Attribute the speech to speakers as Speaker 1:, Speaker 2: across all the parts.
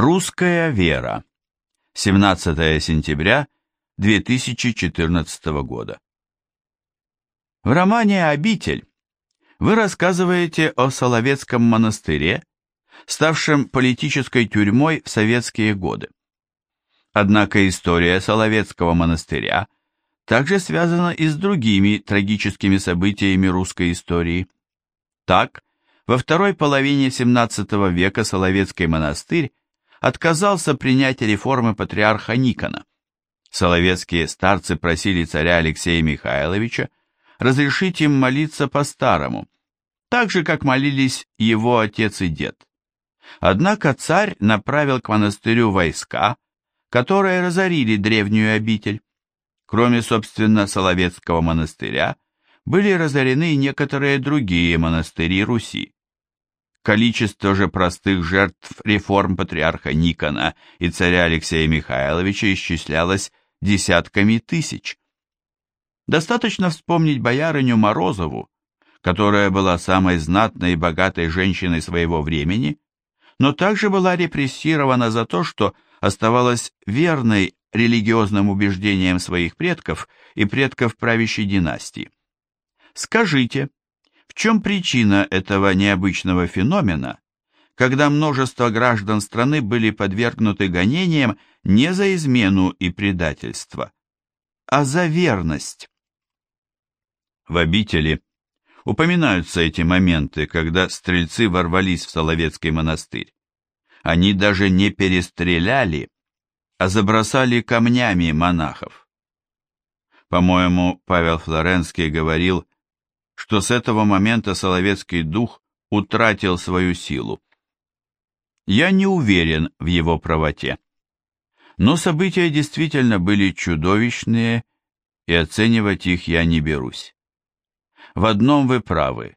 Speaker 1: Русская вера. 17 сентября 2014 года. В романе «Обитель» вы рассказываете о Соловецком монастыре, ставшем политической тюрьмой в советские годы. Однако история Соловецкого монастыря также связана и с другими трагическими событиями русской истории. Так, во второй половине XVII века Соловецкий монастырь отказался принять реформы патриарха Никона. Соловецкие старцы просили царя Алексея Михайловича разрешить им молиться по-старому, так же, как молились его отец и дед. Однако царь направил к монастырю войска, которые разорили древнюю обитель. Кроме, собственно, Соловецкого монастыря, были разорены некоторые другие монастыри Руси. Количество же простых жертв реформ патриарха Никона и царя Алексея Михайловича исчислялось десятками тысяч. Достаточно вспомнить боярыню Морозову, которая была самой знатной и богатой женщиной своего времени, но также была репрессирована за то, что оставалась верной религиозным убеждениям своих предков и предков правящей династии. Скажите, в чем причина этого необычного феномена, когда множество граждан страны были подвергнуты гонениям не за измену и предательство, а за верность? В обители упоминаются эти моменты, когда стрельцы ворвались в Соловецкий монастырь. Они даже не перестреляли, а забросали камнями монахов. По-моему, Павел Флоренский говорил, что с этого момента Соловецкий дух утратил свою силу. Я не уверен в его правоте. Но события действительно были чудовищные, и оценивать их я не берусь. В одном вы правы.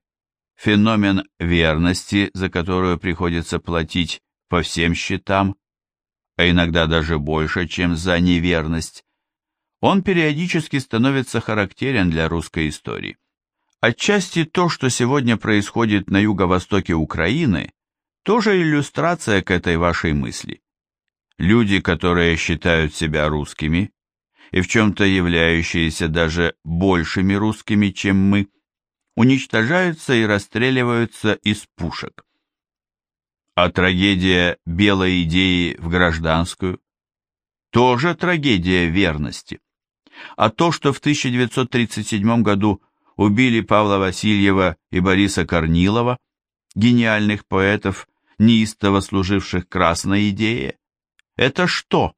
Speaker 1: Феномен верности, за которую приходится платить по всем счетам, а иногда даже больше, чем за неверность, он периодически становится характерен для русской истории. Отчасти то, что сегодня происходит на юго-востоке Украины, тоже иллюстрация к этой вашей мысли. Люди, которые считают себя русскими и в чем-то являющиеся даже большими русскими, чем мы, уничтожаются и расстреливаются из пушек. А трагедия белой идеи в гражданскую тоже трагедия верности. А то, что в 1937 году убили Павла Васильева и Бориса Корнилова, гениальных поэтов, неистово служивших красной идее? Это что?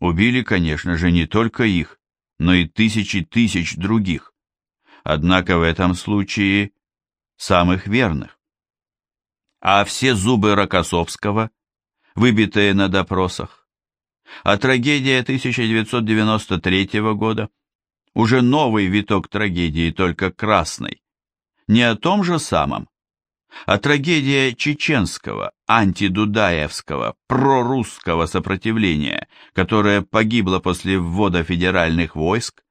Speaker 1: Убили, конечно же, не только их, но и тысячи тысяч других. Однако в этом случае самых верных. А все зубы Рокоссовского, выбитые на допросах, а трагедия 1993 года – уже новый виток трагедии, только красной. Не о том же самом, а трагедия чеченского, антидудаевского, прорусского сопротивления, которое погибло после ввода федеральных войск,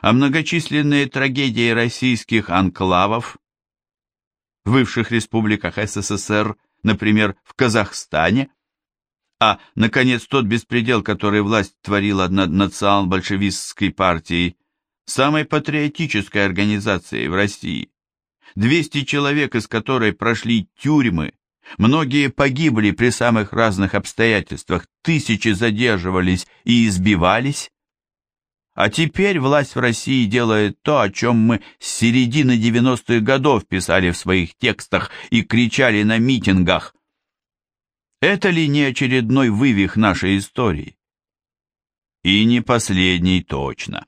Speaker 1: а многочисленные трагедии российских анклавов в бывших республиках СССР, например, в Казахстане, а, наконец, тот беспредел, который власть творила над национал-большевистской партией самой патриотической организацией в России, 200 человек из которой прошли тюрьмы, многие погибли при самых разных обстоятельствах, тысячи задерживались и избивались. А теперь власть в России делает то, о чем мы с середины 90-х годов писали в своих текстах и кричали на митингах. Это ли не очередной вывих нашей истории? И не последний точно.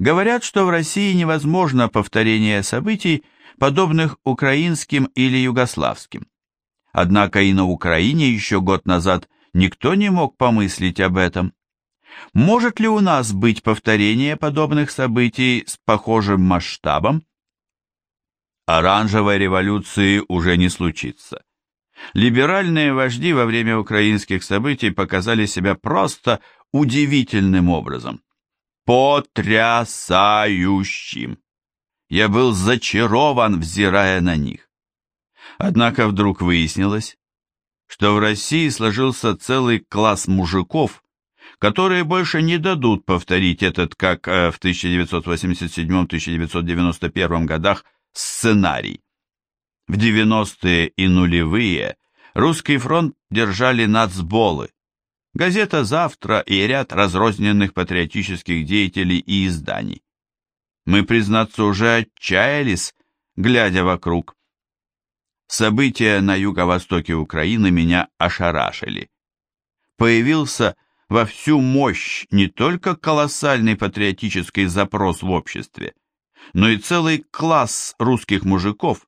Speaker 1: Говорят, что в России невозможно повторение событий, подобных украинским или югославским. Однако и на Украине еще год назад никто не мог помыслить об этом. Может ли у нас быть повторение подобных событий с похожим масштабом? Оранжевой революции уже не случится. Либеральные вожди во время украинских событий показали себя просто удивительным образом потрясающим. Я был зачарован, взирая на них. Однако вдруг выяснилось, что в России сложился целый класс мужиков, которые больше не дадут повторить этот, как э, в 1987-1991 годах, сценарий. В 90-е и нулевые русский фронт держали нацболы, газета «Завтра» и ряд разрозненных патриотических деятелей и изданий. Мы, признаться, уже отчаялись, глядя вокруг. События на юго-востоке Украины меня ошарашили. Появился во всю мощь не только колоссальный патриотический запрос в обществе, но и целый класс русских мужиков,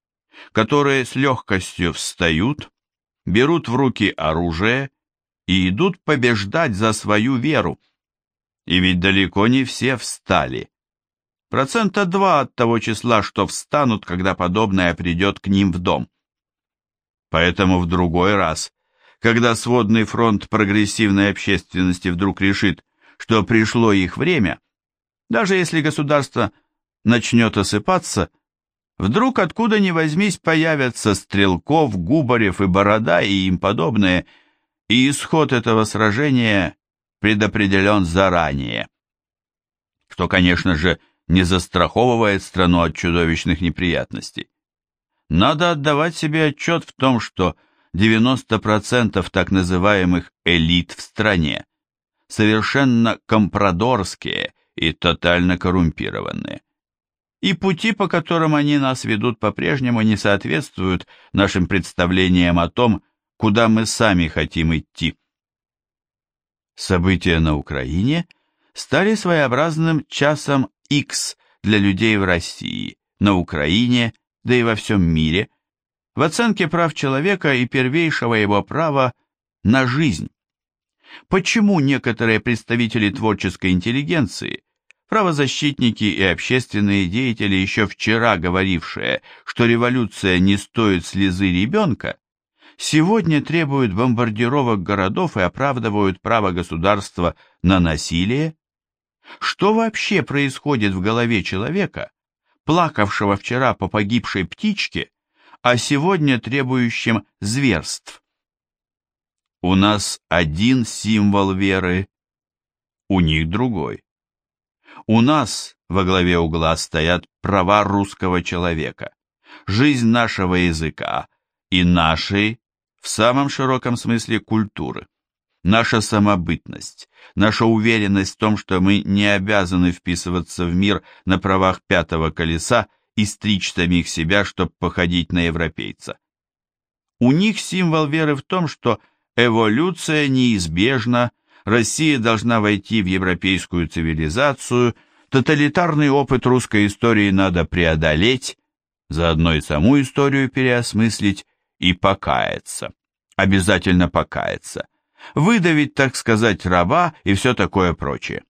Speaker 1: которые с легкостью встают, берут в руки оружие и идут побеждать за свою веру. И ведь далеко не все встали. Процента два от того числа, что встанут, когда подобное придет к ним в дом. Поэтому в другой раз, когда сводный фронт прогрессивной общественности вдруг решит, что пришло их время, даже если государство начнет осыпаться, вдруг откуда ни возьмись появятся Стрелков, Губарев и Борода и им подобные, и исход этого сражения предопределен заранее. Что, конечно же, не застраховывает страну от чудовищных неприятностей. Надо отдавать себе отчет в том, что 90% так называемых элит в стране совершенно компрадорские и тотально коррумпированные и пути, по которым они нас ведут, по-прежнему не соответствуют нашим представлениям о том, куда мы сами хотим идти. События на Украине стали своеобразным часом X для людей в России, на Украине, да и во всем мире, в оценке прав человека и первейшего его права на жизнь. Почему некоторые представители творческой интеллигенции – Правозащитники и общественные деятели, еще вчера говорившие, что революция не стоит слезы ребенка, сегодня требуют бомбардировок городов и оправдывают право государства на насилие? Что вообще происходит в голове человека, плакавшего вчера по погибшей птичке, а сегодня требующим зверств? У нас один символ веры, у них другой. У нас во главе угла стоят права русского человека, жизнь нашего языка и нашей, в самом широком смысле, культуры. Наша самобытность, наша уверенность в том, что мы не обязаны вписываться в мир на правах пятого колеса и стричь самих себя, чтобы походить на европейца. У них символ веры в том, что эволюция неизбежна, Россия должна войти в европейскую цивилизацию, тоталитарный опыт русской истории надо преодолеть, заодно и саму историю переосмыслить и покаяться. Обязательно покаяться. Выдавить, так сказать, раба и все такое прочее.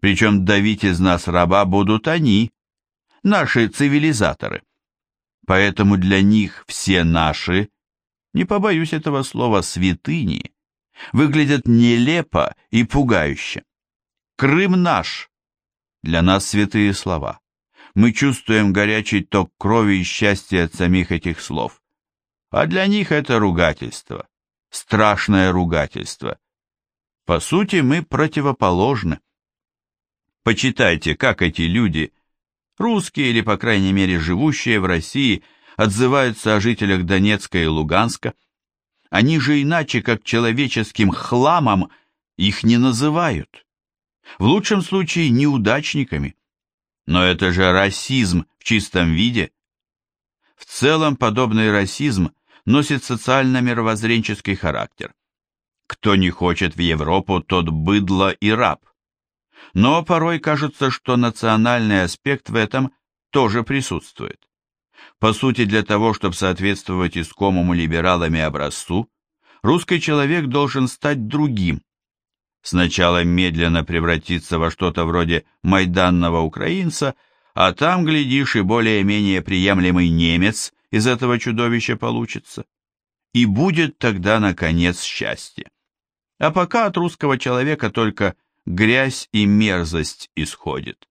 Speaker 1: Причем давить из нас раба будут они, наши цивилизаторы. Поэтому для них все наши, не побоюсь этого слова, святыни, выглядят нелепо и пугающе. Крым наш. Для нас святые слова. Мы чувствуем горячий ток крови и счастья от самих этих слов. А для них это ругательство. Страшное ругательство. По сути, мы противоположны. Почитайте, как эти люди, русские или, по крайней мере, живущие в России, отзываются о жителях Донецка и Луганска, они же иначе, как человеческим хламом, их не называют. В лучшем случае неудачниками. Но это же расизм в чистом виде. В целом подобный расизм носит социально-мировоззренческий характер. Кто не хочет в Европу, тот быдло и раб. Но порой кажется, что национальный аспект в этом тоже присутствует. По сути, для того, чтобы соответствовать искомому либералами образцу, русский человек должен стать другим. Сначала медленно превратиться во что-то вроде майданного украинца, а там, глядишь, и более-менее приемлемый немец из этого чудовища получится. И будет тогда, наконец, счастье. А пока от русского человека только грязь и мерзость исходит.